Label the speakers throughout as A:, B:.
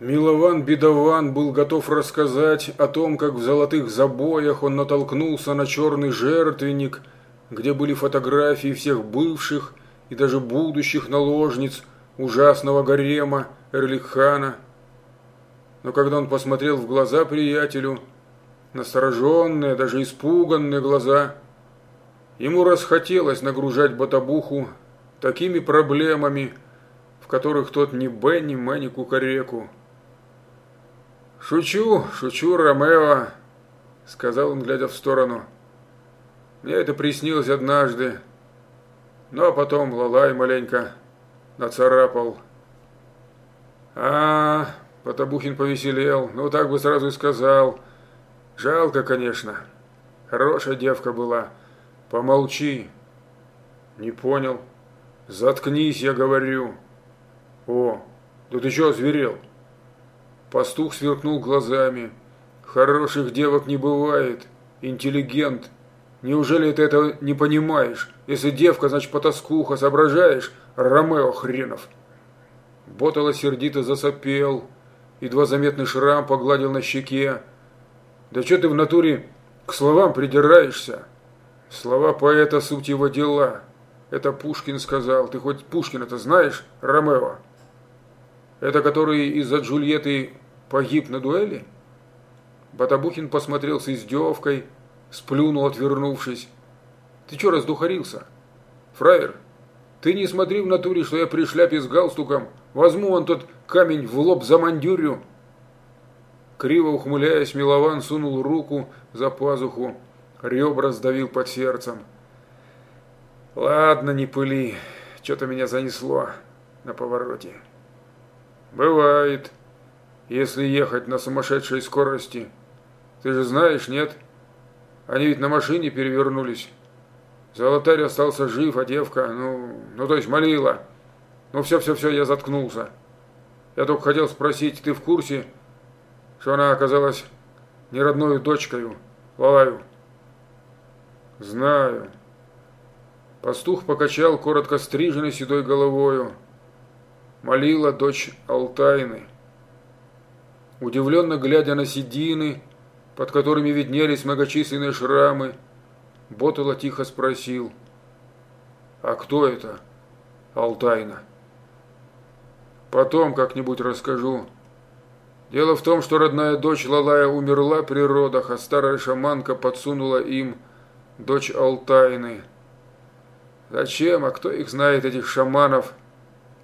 A: Милован-бедован был готов рассказать о том, как в золотых забоях он натолкнулся на черный жертвенник, где были фотографии всех бывших и даже будущих наложниц ужасного гарема Эрликхана. Но когда он посмотрел в глаза приятелю, настороженные, даже испуганные глаза, ему расхотелось нагружать Батабуху такими проблемами, в которых тот ни Б, ни Мэ, ни Кукареку. «Шучу, шучу, Ромео», — сказал он, глядя в сторону. «Мне это приснилось однажды. Ну, а потом Лалай маленько нацарапал». «А, Потабухин повеселел. Ну, так бы сразу и сказал. Жалко, конечно. Хорошая девка была. Помолчи». «Не понял. Заткнись, я говорю». «О, да ты что, зверел?» Пастух сверкнул глазами. «Хороших девок не бывает. Интеллигент. Неужели ты этого не понимаешь? Если девка, значит потаскуха, соображаешь? Ромео хренов!» Ботало сердито засопел. Едва заметный шрам погладил на щеке. «Да что ты в натуре к словам придираешься?» «Слова поэта – суть его дела. Это Пушкин сказал. Ты хоть Пушкина-то знаешь, Ромео?» Это который из-за Джульетты погиб на дуэли? Батабухин посмотрел с издевкой, сплюнул, отвернувшись. Ты что раздухарился? Фраер, ты не смотри в натуре, что я при шляпе с галстуком. Возьму он тот камень в лоб за мандюрю. Криво ухмыляясь, Милован сунул руку за пазуху, ребра сдавил под сердцем. Ладно, не пыли, что-то меня занесло на повороте. Бывает, если ехать на сумасшедшей скорости. Ты же знаешь, нет? Они ведь на машине перевернулись. Золотарь остался жив, а девка, ну, ну то есть молила. Ну все-все-все, я заткнулся. Я только хотел спросить, ты в курсе, что она оказалась не родной дочкой, Лалаю? Знаю. Пастух покачал коротко стриженной седой головою молила дочь Алтайны. Удивленно глядя на седины, под которыми виднелись многочисленные шрамы, Ботала тихо спросил, «А кто это, Алтайна?» «Потом как-нибудь расскажу. Дело в том, что родная дочь Лалая умерла при родах, а старая шаманка подсунула им дочь Алтайны. Зачем, а кто их знает, этих шаманов?»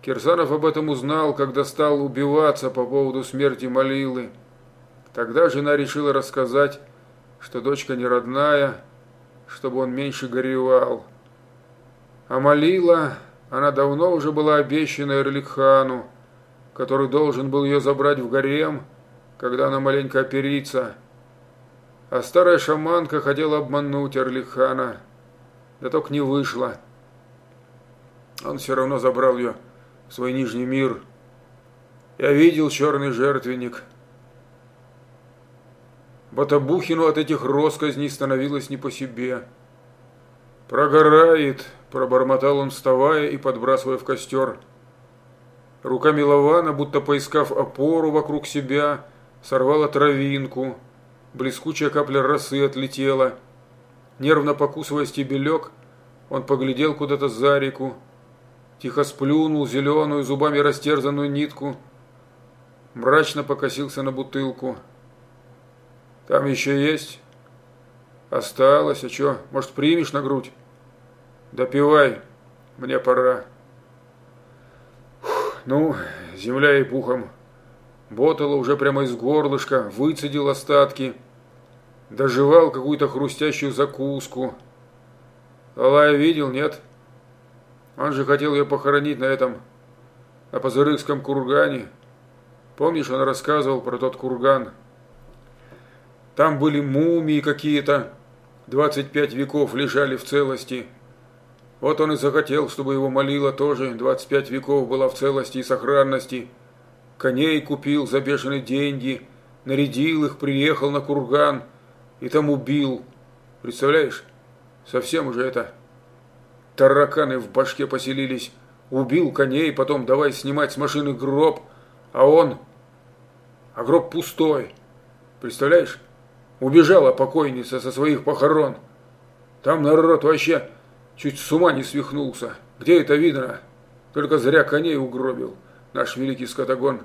A: Кирсанов об этом узнал, когда стал убиваться по поводу смерти Малилы. Тогда жена решила рассказать, что дочка не родная, чтобы он меньше горевал. А Малила, она давно уже была обещана Эрликхану, который должен был ее забрать в гарем, когда она маленько оперится. А старая шаманка хотела обмануть Эрликхана, да только не вышло. Он все равно забрал ее свой нижний мир. Я видел черный жертвенник. Батабухину от этих росказней становилось не по себе. «Прогорает», – пробормотал он, вставая и подбрасывая в костер. Рука Милована, будто поискав опору вокруг себя, сорвала травинку. Блескучая капля росы отлетела. Нервно покусывая стебелек, он поглядел куда-то за реку, тихо сплюнул зеленую, зубами растерзанную нитку, мрачно покосился на бутылку. «Там еще есть?» «Осталось, а что, может, примешь на грудь?» «Допивай, мне пора». Фух, ну, земля и пухом. Ботала уже прямо из горлышка, выцедил остатки, доживал какую-то хрустящую закуску. Алая видел, нет?» Он же хотел ее похоронить на этом, на Позырыкском кургане. Помнишь, он рассказывал про тот курган? Там были мумии какие-то, 25 веков лежали в целости. Вот он и захотел, чтобы его молила тоже, 25 веков была в целости и сохранности. Коней купил за бешеные деньги, нарядил их, приехал на курган и там убил. Представляешь? Совсем уже это Тараканы в башке поселились. Убил коней, потом давай снимать с машины гроб. А он... а гроб пустой. Представляешь? Убежала покойница со своих похорон. Там народ вообще чуть с ума не свихнулся. Где это видно? Только зря коней угробил наш великий скотогон.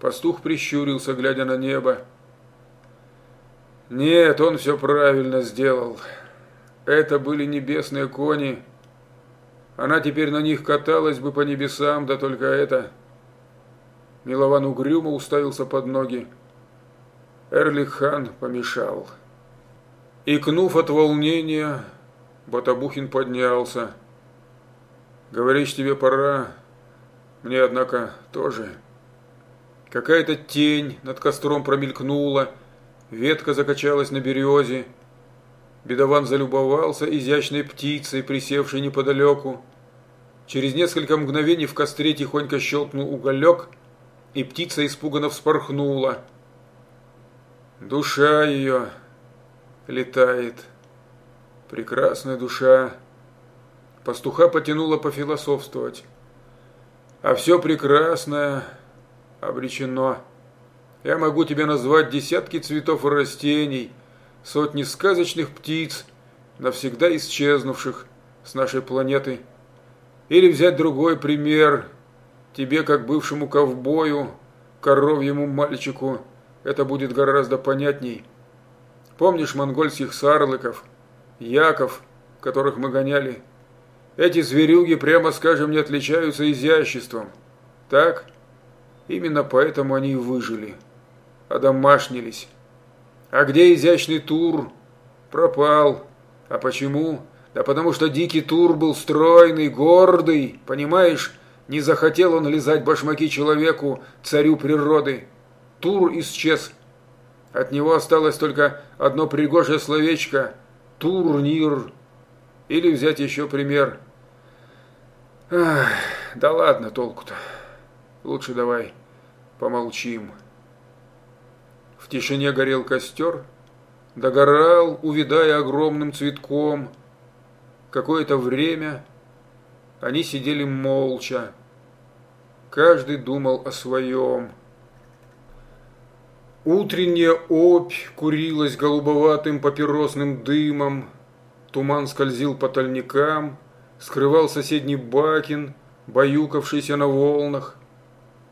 A: Пастух прищурился, глядя на небо. Нет, он все правильно сделал. Это были небесные кони. Она теперь на них каталась бы по небесам, да только это... Милован угрюмо уставился под ноги. Эрлих хан помешал. Икнув от волнения, Батабухин поднялся. «Говоришь, тебе пора. Мне, однако, тоже». Какая-то тень над костром промелькнула, ветка закачалась на березе. Бедован залюбовался изящной птицей, присевшей неподалеку. Через несколько мгновений в костре тихонько щелкнул уголек, и птица испуганно вспорхнула. Душа ее летает. Прекрасная душа. Пастуха потянула пофилософствовать. А все прекрасное обречено. Я могу тебе назвать десятки цветов и растений, сотни сказочных птиц, навсегда исчезнувших с нашей планеты. Или взять другой пример. Тебе, как бывшему ковбою, коровьему мальчику, это будет гораздо понятней. Помнишь монгольских сарлыков, яков, которых мы гоняли? Эти зверюги, прямо скажем, не отличаются изяществом. Так? Именно поэтому они и выжили. Одомашнились. А где изящный тур? Пропал. А почему? Да потому что дикий тур был стройный, гордый, понимаешь? Не захотел он лизать башмаки человеку, царю природы. Тур исчез. От него осталось только одно пригожее словечко – турнир. Или взять еще пример. Ах, да ладно толку-то. Лучше давай помолчим. Тишине горел костер, догорал, увидая огромным цветком. Какое-то время они сидели молча. Каждый думал о своем. Утренняя опь курилась голубоватым папиросным дымом, туман скользил по тальникам, скрывал соседний бакин, баюкавшийся на волнах.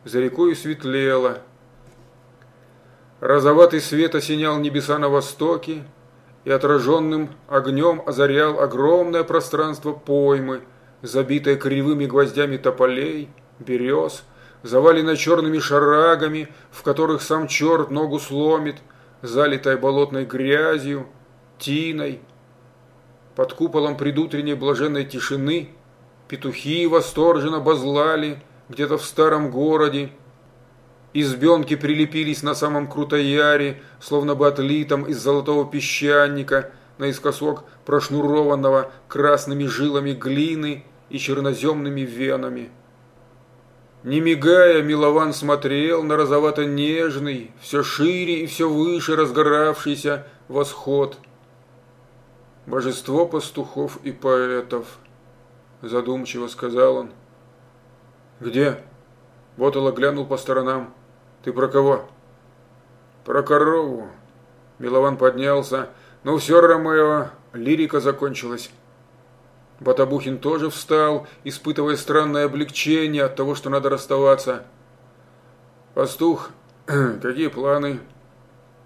A: За рекой светлело. Розоватый свет осенял небеса на востоке и отраженным огнем озарял огромное пространство поймы, забитое кривыми гвоздями тополей, берез, завалена черными шарагами, в которых сам черт ногу сломит, залитая болотной грязью, тиной. Под куполом предутренней блаженной тишины петухи восторженно базлали где-то в старом городе. Избенки прилепились на самом крутояре, словно бы отлитом из золотого песчаника, наискосок прошнурованного красными жилами глины и черноземными венами. Не мигая, Милован смотрел на розовато-нежный, все шире и все выше разгоравшийся восход. «Божество пастухов и поэтов», – задумчиво сказал он. «Где?» Ботало глянул по сторонам. «Ты про кого?» «Про корову». Милован поднялся. «Ну все, Ромео, лирика закончилась». Батабухин тоже встал, испытывая странное облегчение от того, что надо расставаться. «Пастух, какие планы?»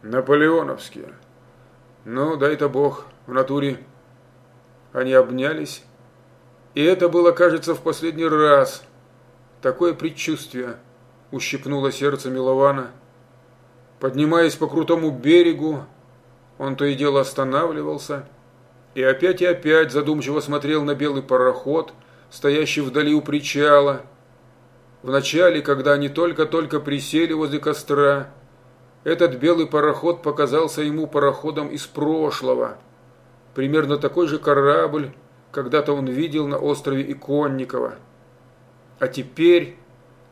A: «Наполеоновские». «Ну, дай-то Бог, в натуре». Они обнялись, и это было, кажется, в последний раз. Такое предчувствие ущипнуло сердце Милована. Поднимаясь по крутому берегу, он то и дело останавливался – и опять и опять задумчиво смотрел на белый пароход, стоящий вдали у причала. Вначале, когда они только-только присели возле костра, этот белый пароход показался ему пароходом из прошлого. Примерно такой же корабль когда-то он видел на острове Иконникова. А теперь,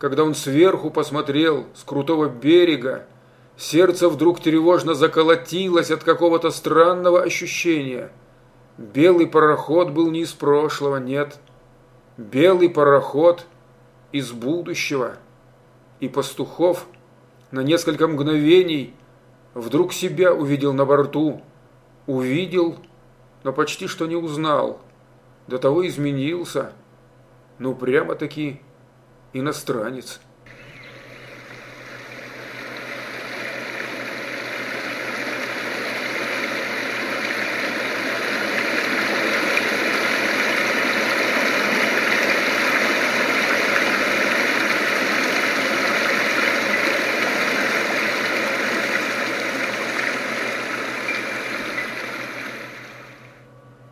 A: когда он сверху посмотрел с крутого берега, сердце вдруг тревожно заколотилось от какого-то странного ощущения – Белый пароход был не из прошлого, нет. Белый пароход из будущего. И пастухов На несколько мгновений вдруг себя увидел на борту. Увидел, но почти что не узнал. До того изменился. Ну, прямо-таки иностранец.